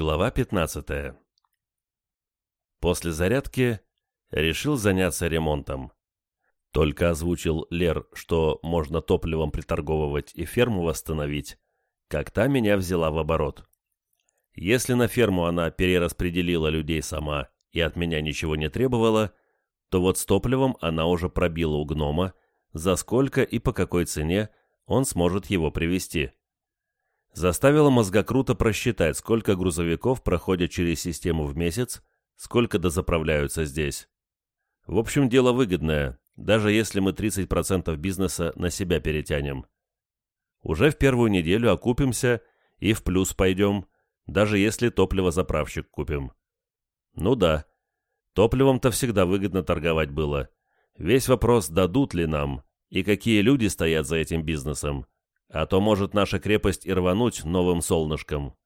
Глава 15. После зарядки решил заняться ремонтом. Только озвучил Лер, что можно топливом приторговывать и ферму восстановить, как та меня взяла в оборот. Если на ферму она перераспределила людей сама и от меня ничего не требовала, то вот с топливом она уже пробила у гнома, за сколько и по какой цене он сможет его привезти заставила мозгокруто просчитать, сколько грузовиков проходят через систему в месяц, сколько дозаправляются здесь. В общем, дело выгодное, даже если мы 30% бизнеса на себя перетянем. Уже в первую неделю окупимся и в плюс пойдем, даже если топливозаправщик купим. Ну да, топливом-то всегда выгодно торговать было. Весь вопрос, дадут ли нам, и какие люди стоят за этим бизнесом. А то может наша крепость и рвануть новым солнышком.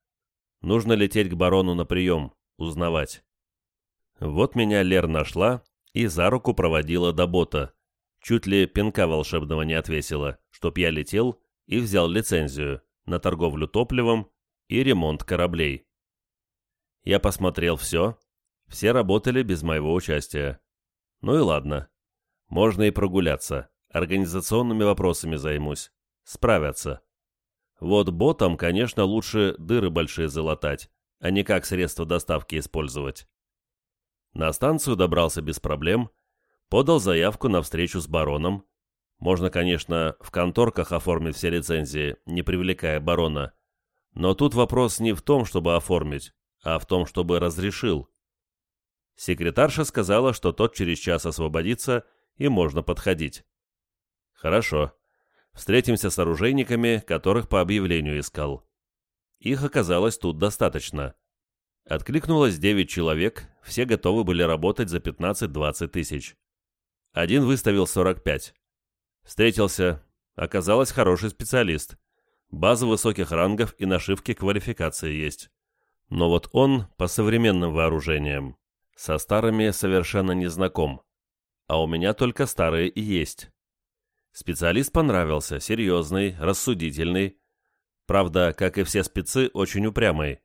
Нужно лететь к барону на прием, узнавать. Вот меня Лер нашла и за руку проводила до бота. Чуть ли пинка волшебного не отвесила, чтоб я летел и взял лицензию на торговлю топливом и ремонт кораблей. Я посмотрел все. Все работали без моего участия. Ну и ладно. Можно и прогуляться. Организационными вопросами займусь справятся. Вот ботам, конечно, лучше дыры большие залатать, а не как средство доставки использовать. На станцию добрался без проблем, подал заявку на встречу с бароном. Можно, конечно, в конторках оформить все лицензии, не привлекая барона. Но тут вопрос не в том, чтобы оформить, а в том, чтобы разрешил. Секретарша сказала, что тот через час освободится и можно подходить. Хорошо. Встретимся с оружейниками, которых по объявлению искал. Их оказалось тут достаточно. Откликнулось 9 человек, все готовы были работать за 15-20 тысяч. Один выставил 45. Встретился. Оказалось, хороший специалист. База высоких рангов и нашивки квалификации есть. Но вот он по современным вооружениям. Со старыми совершенно не знаком. А у меня только старые и есть. Специалист понравился, серьезный, рассудительный. Правда, как и все спецы, очень упрямый.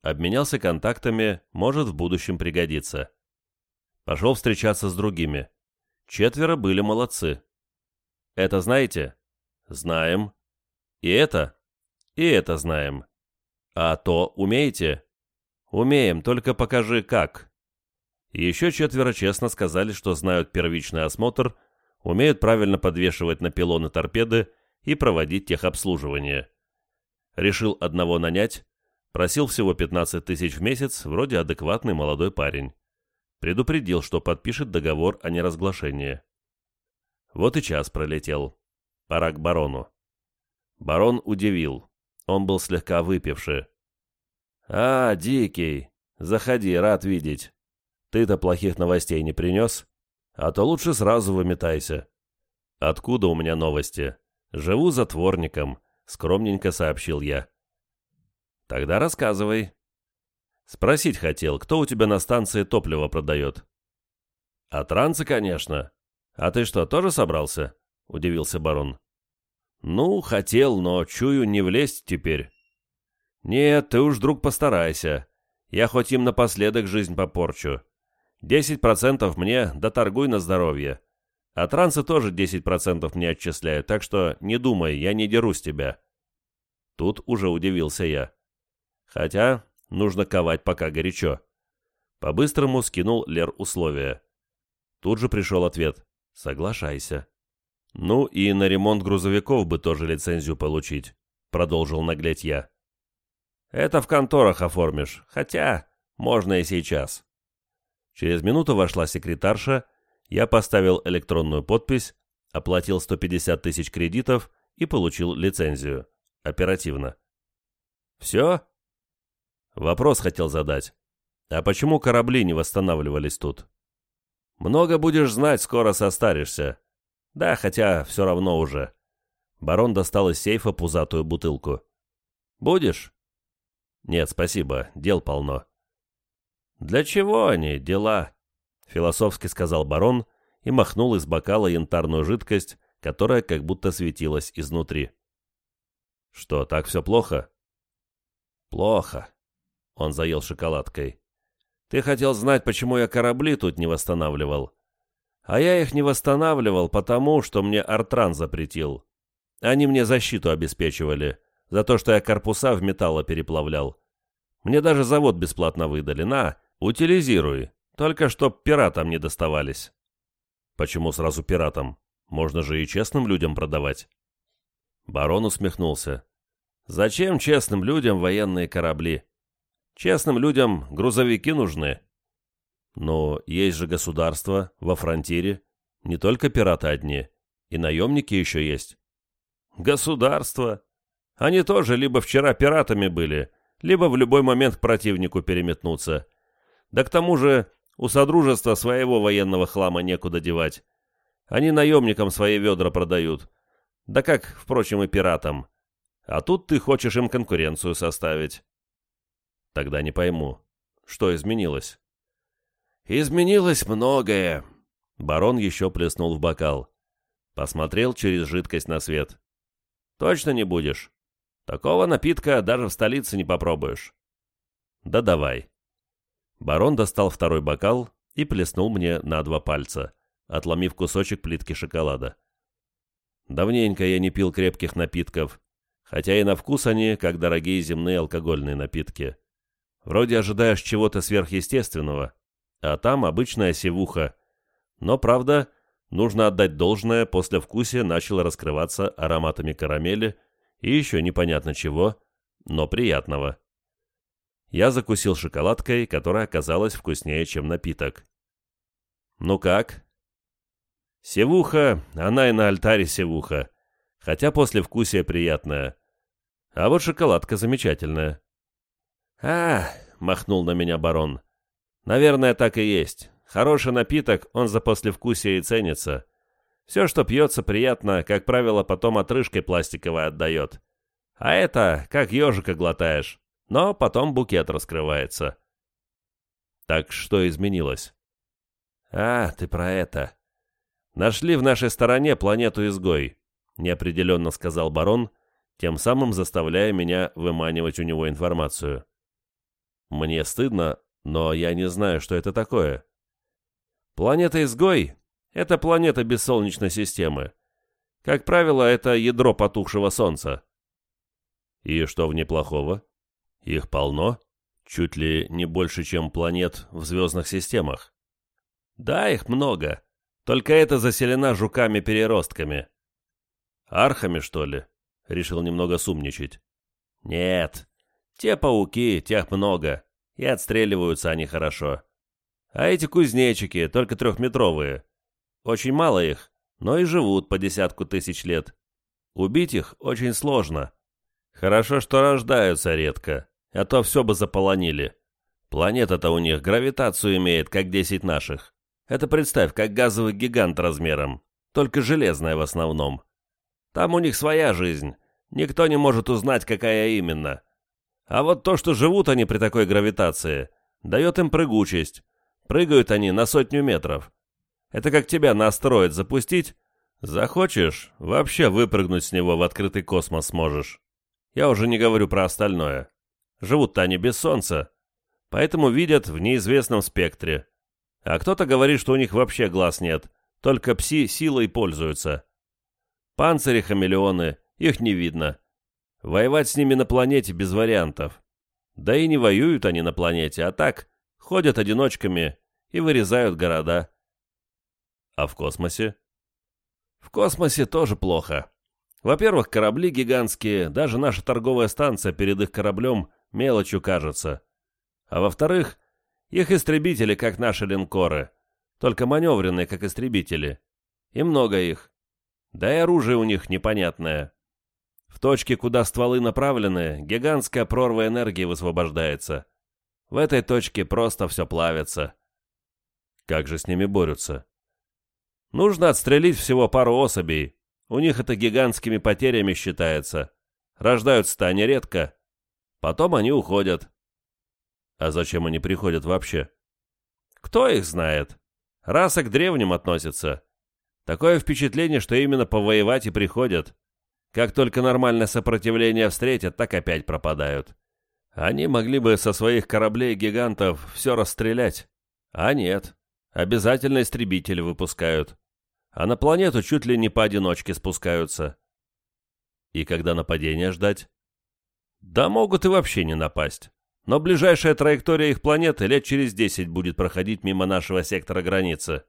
Обменялся контактами, может в будущем пригодиться. Пошел встречаться с другими. Четверо были молодцы. Это знаете? Знаем. И это? И это знаем. А то умеете? Умеем, только покажи как. Еще четверо честно сказали, что знают первичный осмотр умеют правильно подвешивать на пилоны торпеды и проводить техобслуживание. Решил одного нанять, просил всего 15 тысяч в месяц, вроде адекватный молодой парень. Предупредил, что подпишет договор о неразглашении. Вот и час пролетел. Пора к барону. Барон удивил. Он был слегка выпивший. «А, Дикий, заходи, рад видеть. Ты-то плохих новостей не принес?» А то лучше сразу выметайся. Откуда у меня новости? Живу затворником, скромненько сообщил я. Тогда рассказывай. Спросить хотел, кто у тебя на станции топливо продает? А трансы, конечно. А ты что, тоже собрался? Удивился барон. Ну, хотел, но чую не влезть теперь. Нет, ты уж, друг, постарайся. Я хоть им напоследок жизнь попорчу. Десять процентов мне, да торгуй на здоровье. А трансы тоже десять процентов мне отчисляют, так что не думай, я не дерусь тебя. Тут уже удивился я. Хотя нужно ковать пока горячо. По-быстрому скинул Лер условия. Тут же пришел ответ. Соглашайся. Ну и на ремонт грузовиков бы тоже лицензию получить, продолжил наглеть я. Это в конторах оформишь, хотя можно и сейчас. Через минуту вошла секретарша, я поставил электронную подпись, оплатил 150 тысяч кредитов и получил лицензию. Оперативно. «Все?» Вопрос хотел задать. «А почему корабли не восстанавливались тут?» «Много будешь знать, скоро состаришься». «Да, хотя все равно уже». Барон достал из сейфа пузатую бутылку. «Будешь?» «Нет, спасибо, дел полно». «Для чего они, дела?» — философски сказал барон и махнул из бокала янтарную жидкость, которая как будто светилась изнутри. «Что, так все плохо?» «Плохо. Он заел шоколадкой. «Ты хотел знать, почему я корабли тут не восстанавливал?» «А я их не восстанавливал, потому что мне Артран запретил. Они мне защиту обеспечивали, за то, что я корпуса в металло переплавлял. Мне даже завод бесплатно выдали. На, утилизируй, только чтоб пиратам не доставались». «Почему сразу пиратам? Можно же и честным людям продавать». Барон усмехнулся. «Зачем честным людям военные корабли? Честным людям грузовики нужны. Но есть же государство во фронтире, не только пираты одни, и наемники еще есть. Государство? Они тоже либо вчера пиратами были, либо в любой момент к противнику переметнуться. Да к тому же у Содружества своего военного хлама некуда девать. Они наемникам свои ведра продают. Да как, впрочем, и пиратам. А тут ты хочешь им конкуренцию составить. Тогда не пойму, что изменилось? Изменилось многое. Барон еще плеснул в бокал. Посмотрел через жидкость на свет. Точно не будешь? Такого напитка даже в столице не попробуешь. Да давай. Барон достал второй бокал и плеснул мне на два пальца, отломив кусочек плитки шоколада. Давненько я не пил крепких напитков, хотя и на вкус они, как дорогие земные алкогольные напитки. Вроде ожидаешь чего-то сверхъестественного, а там обычная севуха. Но, правда, нужно отдать должное, после вкусия начало раскрываться ароматами карамели и еще непонятно чего, но приятного. Я закусил шоколадкой, которая оказалась вкуснее, чем напиток. «Ну как?» «Севуха, она и на альтаре севуха, хотя после вкусия приятная. А вот шоколадка замечательная». «А, — махнул на меня барон, — наверное, так и есть. Хороший напиток, он за послевкусие и ценится. Все, что пьется приятно, как правило, потом отрыжкой пластиковой отдает. А это, как ежика глотаешь, но потом букет раскрывается». «Так что изменилось?» «А, ты про это. Нашли в нашей стороне планету-изгой», — неопределенно сказал барон, тем самым заставляя меня выманивать у него информацию. Мне стыдно, но я не знаю, что это такое. Планета-изгой — это планета без Солнечной системы. Как правило, это ядро потухшего Солнца. И что в ней плохого? Их полно, чуть ли не больше, чем планет в звездных системах. Да, их много, только это заселена жуками-переростками. Архами, что ли? Решил немного сумничать. Нет, те пауки, тех много, и отстреливаются они хорошо. А эти кузнечики, только трехметровые. Очень мало их, но и живут по десятку тысяч лет. Убить их очень сложно. Хорошо, что рождаются редко, а то все бы заполонили. Планета-то у них гравитацию имеет, как десять наших. Это представь, как газовый гигант размером, только железная в основном. Там у них своя жизнь, никто не может узнать, какая именно. А вот то, что живут они при такой гравитации, дает им прыгучесть. Прыгают они на сотню метров. Это как тебя на астероид запустить. Захочешь, вообще выпрыгнуть с него в открытый космос сможешь. Я уже не говорю про остальное. Живут-то они без солнца, поэтому видят в неизвестном спектре. А кто-то говорит, что у них вообще глаз нет, только пси силой пользуются. Панцири-хамелеоны, их не видно. Воевать с ними на планете без вариантов. Да и не воюют они на планете, а так ходят одиночками и вырезают города. А в космосе? В космосе тоже плохо. Во-первых, корабли гигантские, даже наша торговая станция перед их кораблем мелочью кажется. А во-вторых, их истребители, как наши линкоры, только маневренные, как истребители. И много их. Да и оружие у них непонятное. В точке, куда стволы направлены, гигантская прорва энергии высвобождается. В этой точке просто все плавится. Как же с ними борются? Нужно отстрелить всего пару особей. У них это гигантскими потерями считается. Рождаются-то они редко. Потом они уходят. А зачем они приходят вообще? Кто их знает? Раса к древним относится. Такое впечатление, что именно повоевать и приходят. Как только нормальное сопротивление встретят, так опять пропадают. Они могли бы со своих кораблей-гигантов все расстрелять. А нет, обязательно истребители выпускают. А на планету чуть ли не поодиночке спускаются. И когда нападение ждать? Да могут и вообще не напасть. Но ближайшая траектория их планеты лет через десять будет проходить мимо нашего сектора границы.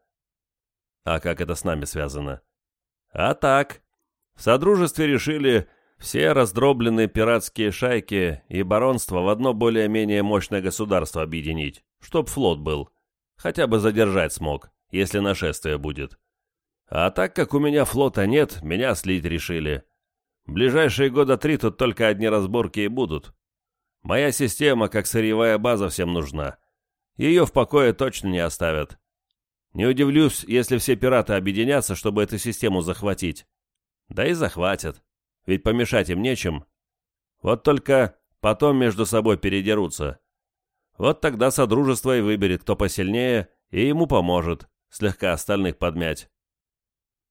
А как это с нами связано? А так. В Содружестве решили все раздробленные пиратские шайки и баронство в одно более-менее мощное государство объединить, чтоб флот был. Хотя бы задержать смог, если нашествие будет. А так как у меня флота нет, меня слить решили. Ближайшие года три тут только одни разборки и будут. Моя система, как сырьевая база, всем нужна. Ее в покое точно не оставят. Не удивлюсь, если все пираты объединятся, чтобы эту систему захватить. Да и захватят ведь помешать им нечем. Вот только потом между собой передерутся. Вот тогда Содружество и выберет, кто посильнее, и ему поможет, слегка остальных подмять.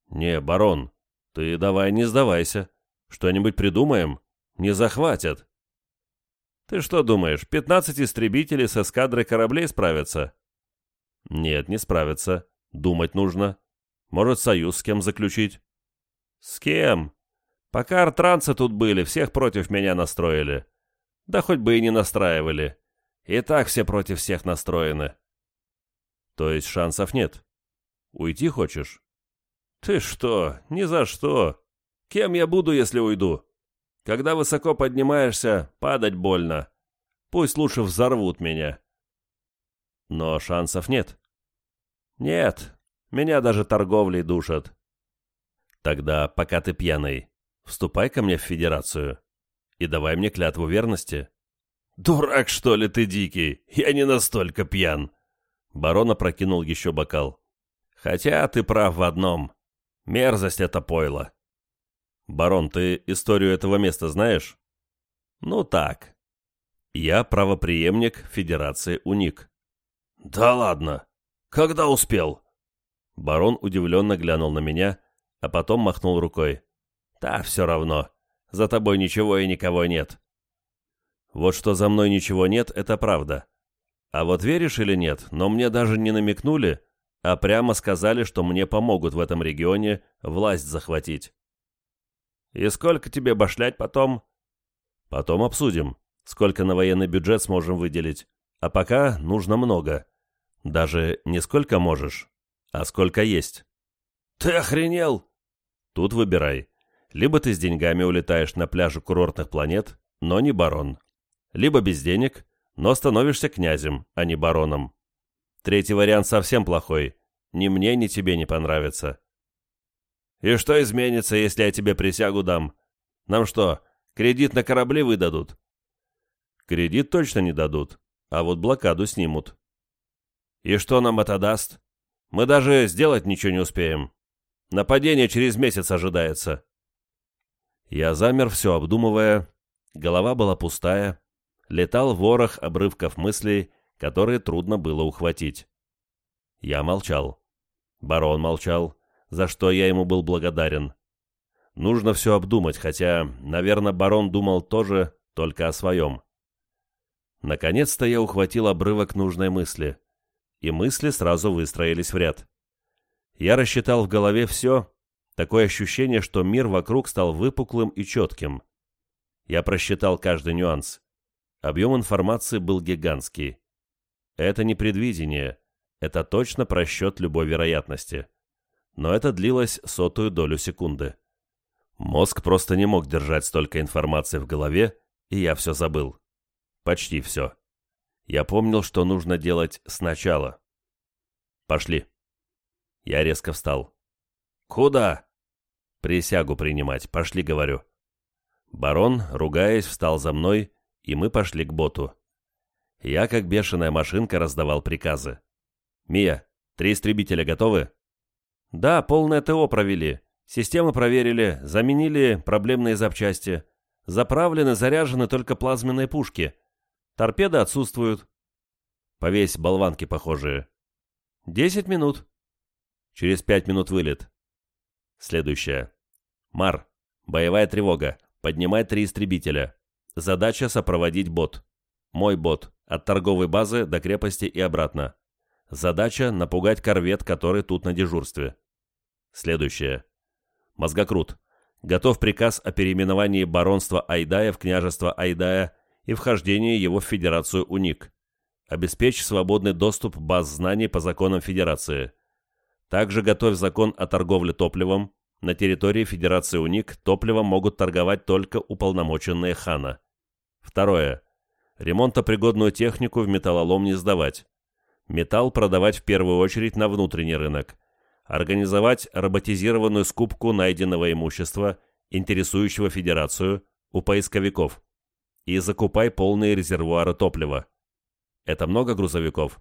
Не, барон, ты давай не сдавайся. Что-нибудь придумаем? Не захватят. Ты что думаешь, пятнадцать истребителей с эскадрой кораблей справятся? Нет, не справятся. Думать нужно. Может, союз с кем заключить? С кем? Пока артранцы тут были, всех против меня настроили. Да хоть бы и не настраивали. И так все против всех настроены. То есть шансов нет? Уйти хочешь? Ты что, ни за что. Кем я буду, если уйду? Когда высоко поднимаешься, падать больно. Пусть лучше взорвут меня. Но шансов нет. Нет, меня даже торговлей душат. Тогда, пока ты пьяный, Вступай ко мне в федерацию и давай мне клятву верности». «Дурак, что ли ты, дикий? Я не настолько пьян!» Барон опрокинул еще бокал. «Хотя ты прав в одном. Мерзость это пойло». «Барон, ты историю этого места знаешь?» «Ну так. Я правоприемник Федерации УНИК». «Да ладно! Когда успел?» Барон удивленно глянул на меня, а потом махнул рукой. Да, все равно. За тобой ничего и никого нет. Вот что за мной ничего нет, это правда. А вот веришь или нет, но мне даже не намекнули, а прямо сказали, что мне помогут в этом регионе власть захватить. И сколько тебе башлять потом? Потом обсудим, сколько на военный бюджет сможем выделить. А пока нужно много. Даже не сколько можешь, а сколько есть. Ты охренел? Тут выбирай. Либо ты с деньгами улетаешь на пляжи курортных планет, но не барон. Либо без денег, но становишься князем, а не бароном. Третий вариант совсем плохой. Ни мне, ни тебе не понравится. И что изменится, если я тебе присягу дам? Нам что, кредит на корабли выдадут? Кредит точно не дадут, а вот блокаду снимут. И что нам это даст? Мы даже сделать ничего не успеем. Нападение через месяц ожидается. Я замер, все обдумывая. Голова была пустая. Летал ворох обрывков мыслей, которые трудно было ухватить. Я молчал. Барон молчал, за что я ему был благодарен. Нужно все обдумать, хотя, наверное, барон думал тоже, только о своем. Наконец-то я ухватил обрывок нужной мысли, и мысли сразу выстроились в ряд. Я рассчитал в голове все, Такое ощущение, что мир вокруг стал выпуклым и четким. Я просчитал каждый нюанс. Объем информации был гигантский. Это не предвидение, это точно просчет любой вероятности. Но это длилось сотую долю секунды. Мозг просто не мог держать столько информации в голове, и я все забыл. Почти все. Я помнил, что нужно делать сначала. Пошли. Я резко встал. «Куда?» «Присягу принимать. Пошли, говорю». Барон, ругаясь, встал за мной, и мы пошли к боту. Я, как бешеная машинка, раздавал приказы. «Мия, три истребителя готовы?» «Да, полное ТО провели. Системы проверили, заменили проблемные запчасти. Заправлены, заряжены только плазменные пушки. Торпеды отсутствуют. Повесь болванки похожие. Десять минут. Через пять минут вылет. Следующее. Мар. Боевая тревога. Поднимай три истребителя. Задача сопроводить бот. Мой бот. От торговой базы до крепости и обратно. Задача – напугать корвет, который тут на дежурстве. Следующее. Мозгокрут. Готов приказ о переименовании баронства Айдая в княжество Айдая и вхождении его в Федерацию УНИК. Обеспечь свободный доступ баз знаний по законам Федерации. Также готовь закон о торговле топливом. На территории Федерации УНИК топливом могут торговать только уполномоченные хана. Второе. Ремонтопригодную технику в металлолом не сдавать. Металл продавать в первую очередь на внутренний рынок. Организовать роботизированную скупку найденного имущества, интересующего Федерацию, у поисковиков. И закупай полные резервуары топлива. Это много грузовиков?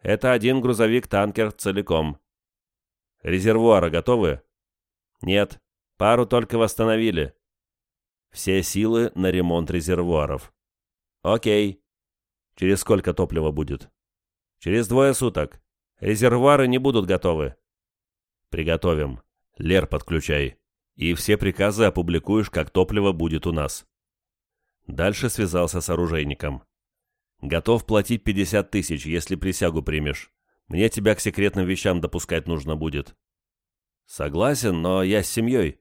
Это один грузовик-танкер целиком. Резервуары готовы? Нет, пару только восстановили. Все силы на ремонт резервуаров. Окей. Через сколько топлива будет? Через двое суток. Резервуары не будут готовы. Приготовим. Лер подключай. И все приказы опубликуешь, как топливо будет у нас. Дальше связался с оружейником. Готов платить 50 тысяч, если присягу примешь. Мне тебя к секретным вещам допускать нужно будет. Согласен, но я с семьей.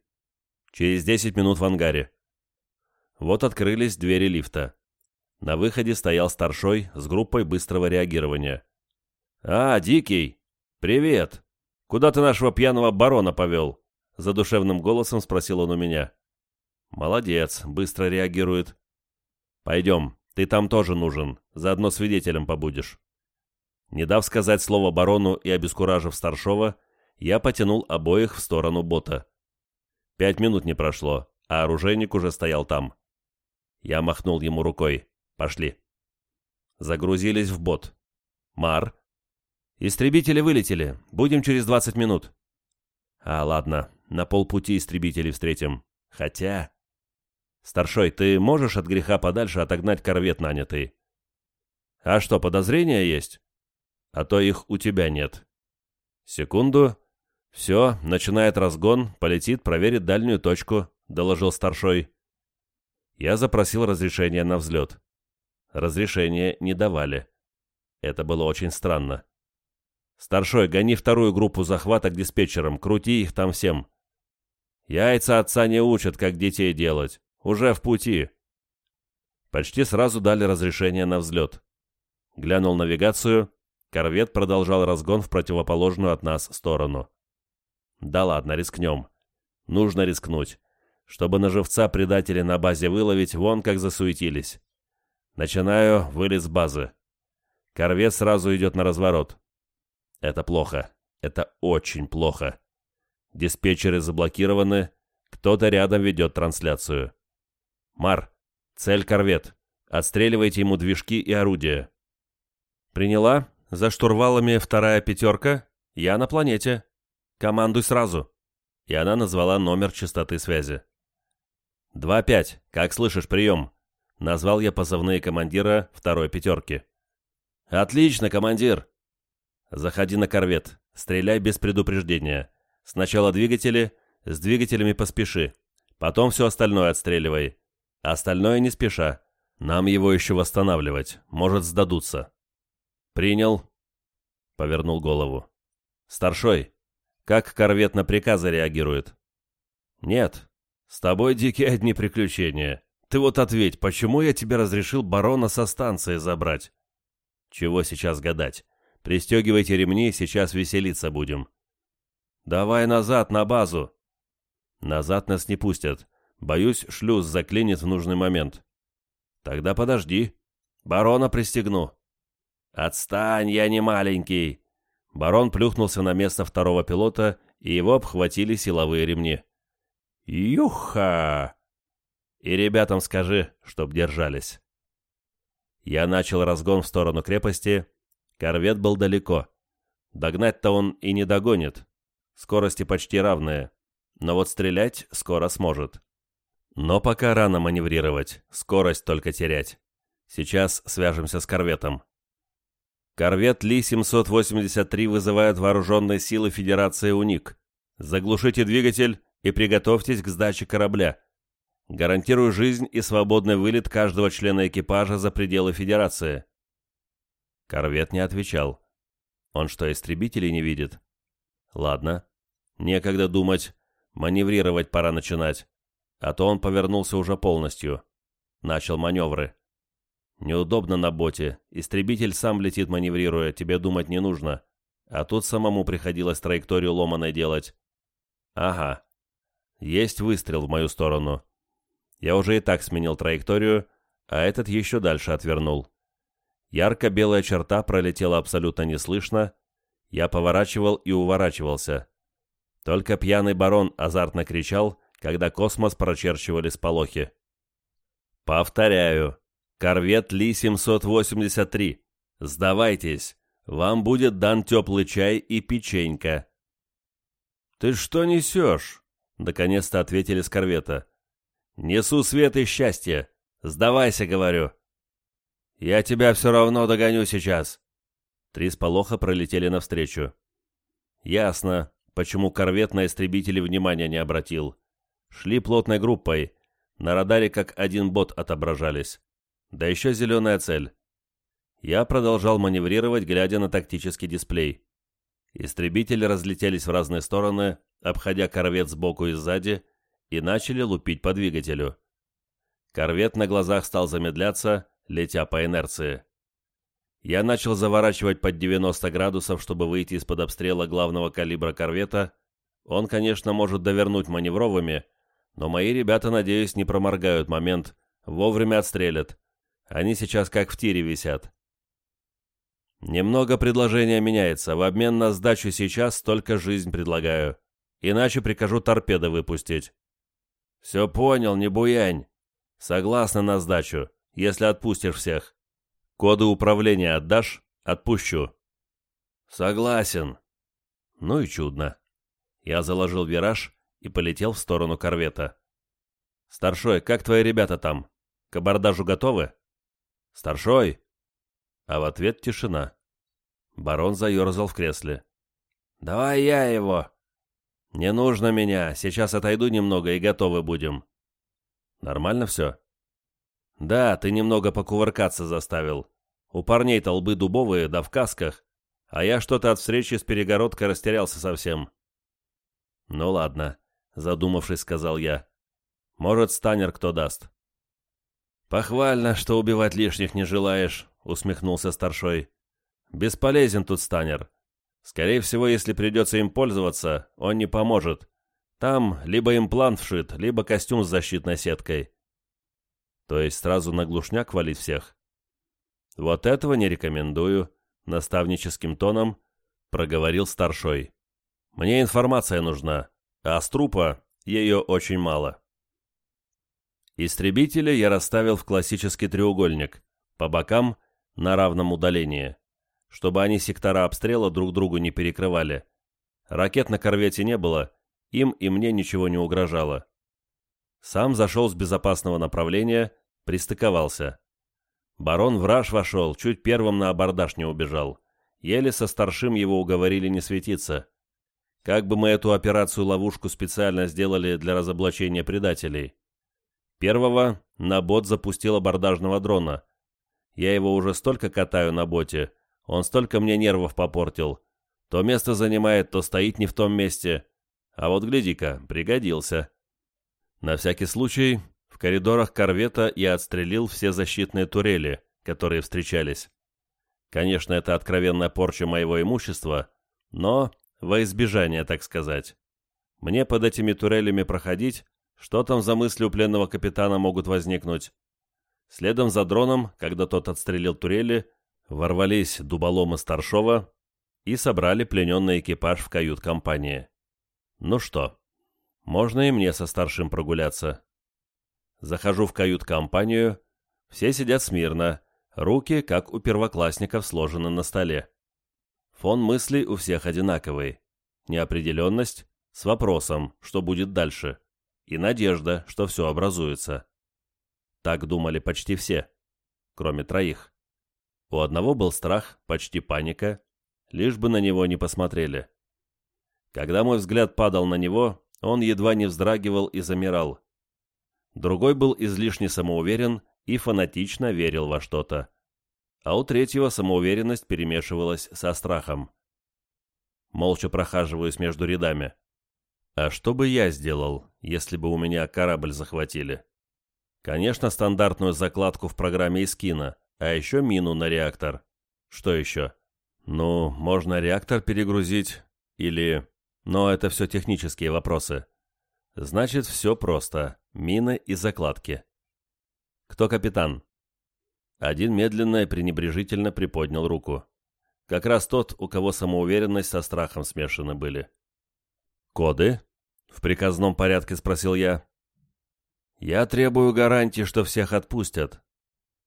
Через 10 минут в ангаре. Вот открылись двери лифта. На выходе стоял старшой с группой быстрого реагирования. «А, Дикий! Привет! Куда ты нашего пьяного барона повел?» Задушевным голосом спросил он у меня. «Молодец, быстро реагирует. Пойдем, ты там тоже нужен, заодно свидетелем побудешь». Не дав сказать слово барону и обескуражив старшова, я потянул обоих в сторону бота. Пять минут не прошло, а оружейник уже стоял там. Я махнул ему рукой. Пошли. Загрузились в бот. Мар. Истребители вылетели. Будем через 20 минут. А, ладно. На полпути истребителей встретим. Хотя... Старшой, ты можешь от греха подальше отогнать корвет нанятый? А что, подозрения есть? А то их у тебя нет. Секунду. Все, начинает разгон, полетит, проверит дальнюю точку, доложил старшой. Я запросил разрешение на взлет разрешения не давали. Это было очень странно. «Старшой, гони вторую группу захвата к диспетчерам, крути их там всем». «Яйца отца не учат, как детей делать. Уже в пути». Почти сразу дали разрешение на взлет. Глянул навигацию. Корвет продолжал разгон в противоположную от нас сторону. «Да ладно, рискнем. Нужно рискнуть. Чтобы на живца предатели на базе выловить, вон как засуетились. Начинаю вылет с базы. Корвет сразу идет на разворот. Это плохо. Это очень плохо. Диспетчеры заблокированы. Кто-то рядом ведет трансляцию. Мар, цель корвет. Отстреливайте ему движки и орудия. Приняла. За штурвалами вторая пятерка. Я на планете. Командуй сразу. И она назвала номер частоты связи. «Два-пять. Как слышишь, прием?» Назвал я позывные командира второй пятерки. «Отлично, командир!» «Заходи на корвет. Стреляй без предупреждения. Сначала двигатели, с двигателями поспеши. Потом все остальное отстреливай. Остальное не спеша. Нам его еще восстанавливать. Может, сдадутся». «Принял». Повернул голову. «Старшой, как корвет на приказы реагирует?» «Нет. С тобой дикие одни приключения. Ты вот ответь, почему я тебе разрешил барона со станции забрать? Чего сейчас гадать? Пристегивайте ремни, сейчас веселиться будем. Давай назад, на базу. Назад нас не пустят. Боюсь, шлюз заклинит в нужный момент. Тогда подожди. Барона пристегну. Отстань, я не маленький. Барон плюхнулся на место второго пилота, и его обхватили силовые ремни. «Юха!» И ребятам скажи, чтоб держались. Я начал разгон в сторону крепости. Корвет был далеко. Догнать-то он и не догонит. Скорости почти равные. Но вот стрелять скоро сможет. Но пока рано маневрировать, скорость только терять. Сейчас свяжемся с корветом. Корвет Ли-783 вызывает вооруженные силы Федерации УНИК. Заглушите двигатель и приготовьтесь к сдаче корабля. Гарантирую жизнь и свободный вылет каждого члена экипажа за пределы Федерации». Корвет не отвечал. Он что, истребителей не видит? Ладно. Некогда думать. Маневрировать пора начинать. А то он повернулся уже полностью. Начал маневры. Неудобно на боте. Истребитель сам летит маневрируя, тебе думать не нужно. А тут самому приходилось траекторию ломаной делать. Ага. Есть выстрел в мою сторону. Я уже и так сменил траекторию, а этот еще дальше отвернул. Ярко-белая черта пролетела абсолютно неслышно. Я поворачивал и уворачивался. Только пьяный барон азартно кричал, когда космос прочерчивали сполохи. «Повторяю, корвет Ли-783. Сдавайтесь, вам будет дан теплый чай и печенька». «Ты что несешь?» — наконец-то ответили с корвета. «Несу свет и счастье. Сдавайся, говорю». «Я тебя все равно догоню сейчас». Три сполоха пролетели навстречу. «Ясно, почему корвет на истребителе внимания не обратил. Шли плотной группой. На радаре как один бот отображались. Да еще зеленая цель. Я продолжал маневрировать, глядя на тактический дисплей. Истребители разлетелись в разные стороны, обходя корвет сбоку и сзади, и начали лупить по двигателю. Корвет на глазах стал замедляться, летя по инерции. Я начал заворачивать под 90 градусов, чтобы выйти из-под обстрела главного калибра корвета. Он, конечно, может довернуть маневровыми, но мои ребята, надеюсь, не проморгают момент, вовремя отстрелят. Они сейчас как в тире висят. Немного предложение меняется. В обмен на сдачу сейчас только жизнь предлагаю. Иначе прикажу торпеды выпустить. Все понял, не буянь. Согласна на сдачу если отпустишь всех. Коды управления отдашь? Отпущу». «Согласен». Ну и чудно. Я заложил вираж и полетел в сторону корвета. «Старшой, как твои ребята там? К абордажу готовы?» «Старшой!» А в ответ тишина. Барон заерзал в кресле. «Давай я его!» «Не нужно меня, сейчас отойду немного и готовы будем». «Нормально все?» Да, ты немного покувыркаться заставил. У парней-то лбы дубовые, да в касках, а я что-то от встречи с перегородкой растерялся совсем. Ну ладно, задумавшись, сказал я. Может, станер кто даст. Похвально, что убивать лишних не желаешь, усмехнулся старшой. Бесполезен тут станер. Скорее всего, если придется им пользоваться, он не поможет. Там либо имплант вшит, либо костюм с защитной сеткой. То есть сразу на глушняк валить всех? Вот этого не рекомендую, наставническим тоном проговорил старшой. Мне информация нужна, а с трупа ее очень мало. Истребители я расставил в классический треугольник, по бокам на равном удалении, чтобы они сектора обстрела друг другу не перекрывали. Ракет на корвете не было, им и мне ничего не угрожало. Сам зашел с безопасного направления, пристыковался. Барон враж вошел, чуть первым на абордаж не убежал. Еле со старшим его уговорили не светиться. Как бы мы эту операцию-ловушку специально сделали для разоблачения предателей. Первого на бот запустил абордажного дрона. Я его уже столько катаю на боте, он столько мне нервов попортил. То место занимает, то стоит не в том месте. А вот гляди-ка, пригодился. На всякий случай, в коридорах корвета я отстрелил все защитные турели, которые встречались. Конечно, это откровенная порча моего имущества, но во избежание, так сказать. Мне под этими турелями проходить, что там за мысли у пленного капитана могут возникнуть. Следом за дроном, когда тот отстрелил турели, ворвались дуболомы старшова и собрали плененный экипаж в кают-компании. Ну что, можно и мне со старшим прогуляться. Захожу в кают-компанию. Все сидят смирно. Руки, как у первоклассников, сложены на столе. Фон мыслей у всех одинаковый. Неопределенность с вопросом, что будет дальше. И надежда, что все образуется. Так думали почти все, кроме троих. У одного был страх, почти паника, лишь бы на него не посмотрели. Когда мой взгляд падал на него, он едва не вздрагивал и замирал. Другой был излишне самоуверен и фанатично верил во что-то. А у третьего самоуверенность перемешивалась со страхом. Молча прохаживаюсь между рядами. А что бы я сделал, если бы у меня корабль захватили? Конечно, стандартную закладку в программе Искина, а еще мину на реактор. Что еще? Ну, можно реактор перегрузить, или... Но это все технические вопросы. Значит, все просто. Мины и закладки. Кто капитан? Один медленно и пренебрежительно приподнял руку. Как раз тот, у кого самоуверенность со страхом смешаны были. «Коды?» — в приказном порядке спросил я. «Я требую гарантии, что всех отпустят».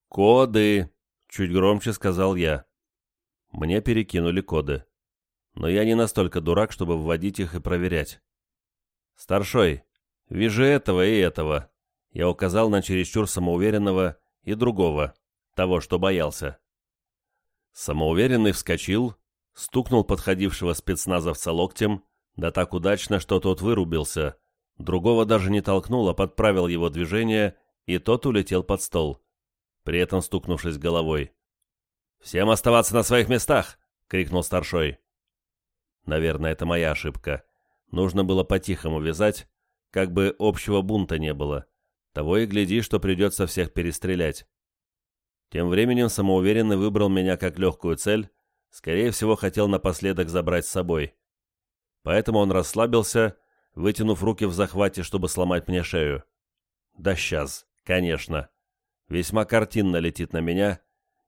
«Коды!» — чуть громче сказал я. Мне перекинули коды. Но я не настолько дурак, чтобы вводить их и проверять. «Старшой, вижу этого и этого». Я указал на чересчур самоуверенного и другого, того, что боялся. Самоуверенный вскочил, стукнул подходившего спецназовца локтем, да так удачно, что тот вырубился. Другого даже не толкнул, а подправил его движение, и тот улетел под стол, при этом стукнувшись головой. «Всем оставаться на своих местах!» — крикнул старшой. Наверное, это моя ошибка. Нужно было по-тихому вязать, как бы общего бунта не было. Того и гляди, что придется всех перестрелять. Тем временем самоуверенный выбрал меня как легкую цель, скорее всего, хотел напоследок забрать с собой. Поэтому он расслабился, вытянув руки в захвате, чтобы сломать мне шею. Да сейчас, конечно. Весьма картинно летит на меня,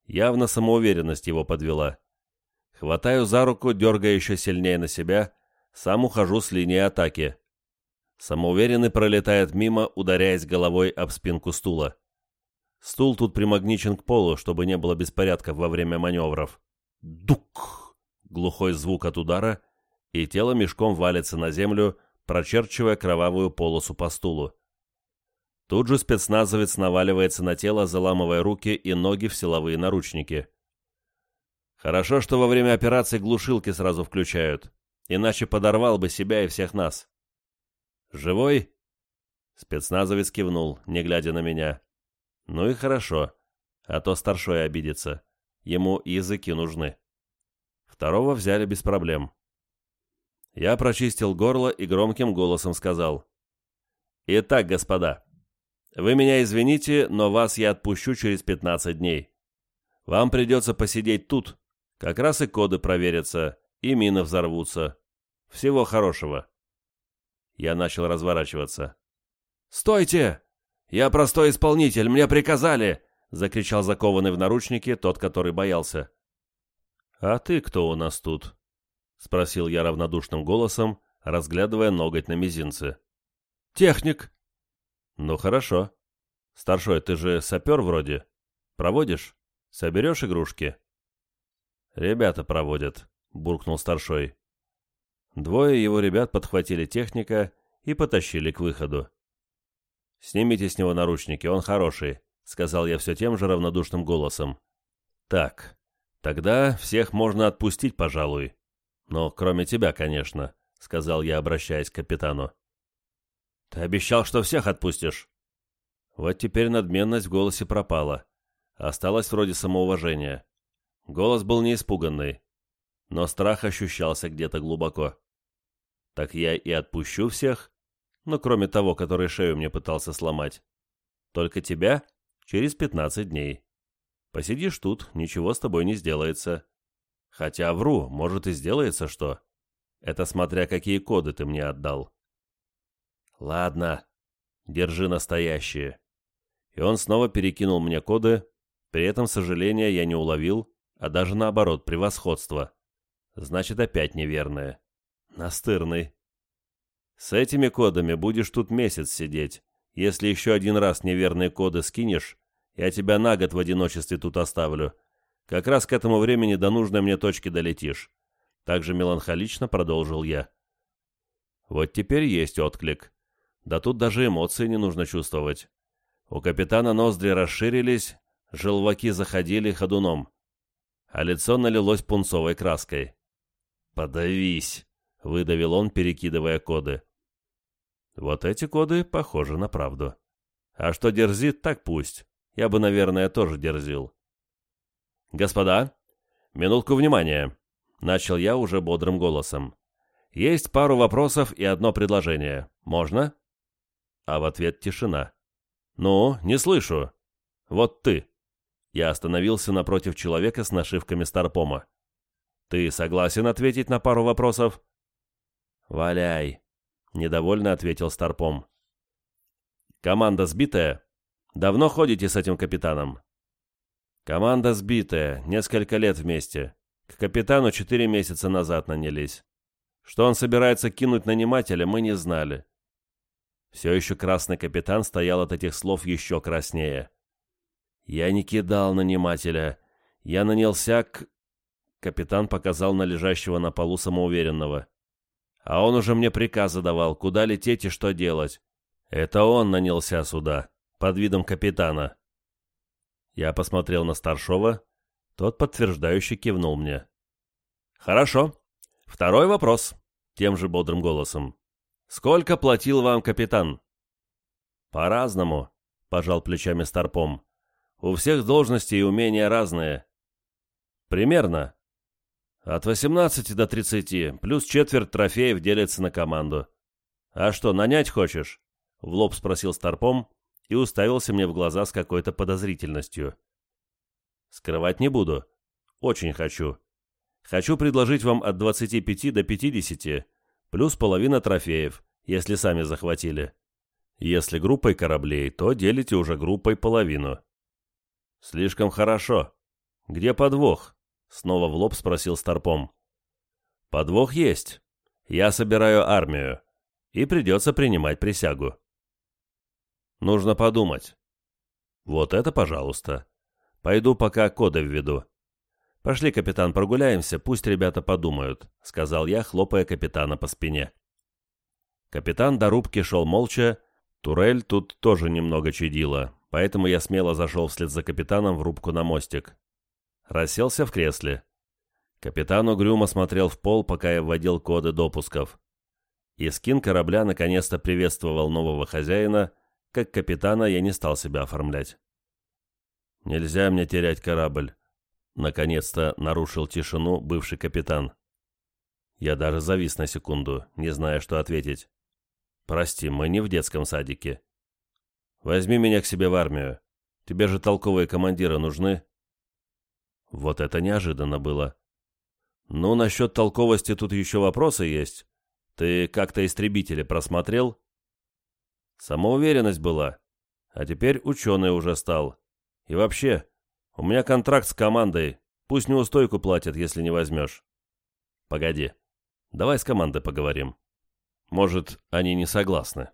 явно самоуверенность его подвела. Хватаю за руку, дергая еще сильнее на себя, сам ухожу с линии атаки. Самоуверенный пролетает мимо, ударяясь головой об спинку стула. Стул тут примагничен к полу, чтобы не было беспорядков во время маневров. Дук! Глухой звук от удара, и тело мешком валится на землю, прочерчивая кровавую полосу по стулу. Тут же спецназовец наваливается на тело, заламывая руки и ноги в силовые наручники. Хорошо, что во время операции глушилки сразу включают, иначе подорвал бы себя и всех нас. «Живой?» Спецназовец кивнул, не глядя на меня. Ну и хорошо, а то старшой обидится. Ему языки нужны. Второго взяли без проблем. Я прочистил горло и громким голосом сказал. «Итак, господа, вы меня извините, но вас я отпущу через 15 дней. Вам придется посидеть тут, как раз и коды проверятся, и мины взорвутся. Всего хорошего». Я начал разворачиваться. «Стойте!» «Я простой исполнитель, мне приказали!» — закричал закованный в наручники тот, который боялся. «А ты кто у нас тут?» — спросил я равнодушным голосом, разглядывая ноготь на мизинце. «Техник!» «Ну хорошо. Старшой, ты же сапер вроде. Проводишь? Соберешь игрушки?» «Ребята проводят», — буркнул старшой. Двое его ребят подхватили техника и потащили к выходу. «Снимите с него наручники, он хороший», — сказал я все тем же равнодушным голосом. «Так, тогда всех можно отпустить, пожалуй. Но кроме тебя, конечно», — сказал я, обращаясь к капитану. «Ты обещал, что всех отпустишь». Вот теперь надменность в голосе пропала. Осталось вроде самоуважения. Голос был не испуганный, но страх ощущался где-то глубоко. «Так я и отпущу всех?» ну, кроме того, который шею мне пытался сломать. Только тебя через пятнадцать дней. Посидишь тут, ничего с тобой не сделается. Хотя вру, может и сделается что. Это смотря какие коды ты мне отдал. Ладно, держи настоящие. И он снова перекинул мне коды, при этом сожаления я не уловил, а даже наоборот, превосходство. Значит, опять неверное. Настырный. С этими кодами будешь тут месяц сидеть. Если еще один раз неверные коды скинешь, я тебя на год в одиночестве тут оставлю. Как раз к этому времени до нужной мне точки долетишь. Также меланхолично продолжил я. Вот теперь есть отклик. Да тут даже эмоции не нужно чувствовать. У капитана ноздри расширились, желваки заходили ходуном, а лицо налилось пунцовой краской. «Подавись!» — выдавил он, перекидывая коды. Вот эти коды похожи на правду. А что дерзит, так пусть. Я бы, наверное, тоже дерзил. «Господа, минутку внимания!» — начал я уже бодрым голосом. «Есть пару вопросов и одно предложение. Можно?» А в ответ тишина. «Ну, не слышу. Вот ты». Я остановился напротив человека с нашивками Старпома. «Ты согласен ответить на пару вопросов?» «Валяй», — недовольно ответил Старпом. «Команда сбитая? Давно ходите с этим капитаном?» «Команда сбитая, несколько лет вместе. К капитану четыре месяца назад нанялись. Что он собирается кинуть нанимателя, мы не знали. Все еще красный капитан стоял от этих слов еще краснее. «Я не кидал нанимателя. Я нанялся к...» Капитан показал на лежащего на полу самоуверенного. «А он уже мне приказы давал, куда лететь и что делать. Это он нанялся сюда, под видом капитана». Я посмотрел на старшова, тот подтверждающе кивнул мне. «Хорошо. Второй вопрос», — тем же бодрым голосом. «Сколько платил вам капитан?» «По-разному», — пожал плечами Старпом. «У всех должности и умения разные». «Примерно?» «От 18 до 30, плюс четверть трофеев делится на команду». «А что, нанять хочешь?» — в лоб спросил Старпом и уставился мне в глаза с какой-то подозрительностью. «Скрывать не буду. Очень хочу. Хочу предложить вам от 25 до 50, плюс половина трофеев, если сами захватили. Если группой кораблей, то делите уже группой половину. Слишком хорошо. Где подвох? Снова в лоб спросил Старпом. Подвох есть. Я собираю армию. И придется принимать присягу. Нужно подумать. Вот это, пожалуйста. Пойду пока коды введу. «Пошли, капитан, прогуляемся, пусть ребята подумают», — сказал я, хлопая капитана по спине. Капитан до рубки шел молча, турель тут тоже немного чудила, поэтому я смело зашел вслед за капитаном в рубку на мостик. Расселся в кресле. Капитан угрюмо смотрел в пол, пока я вводил коды допусков. Искин корабля наконец-то приветствовал нового хозяина, как капитана я не стал себя оформлять. «Нельзя мне терять корабль», Наконец-то нарушил тишину бывший капитан. Я даже завис на секунду, не зная, что ответить. «Прости, мы не в детском садике. Возьми меня к себе в армию. Тебе же толковые командиры нужны». Вот это неожиданно было. «Ну, насчет толковости тут еще вопросы есть. Ты как-то истребители просмотрел?» Самоуверенность была. А теперь ученый уже стал. И вообще, у меня контракт с командой. Пусть неустойку платят, если не возьмешь. Погоди. Давай с командой поговорим. Может, они не согласны.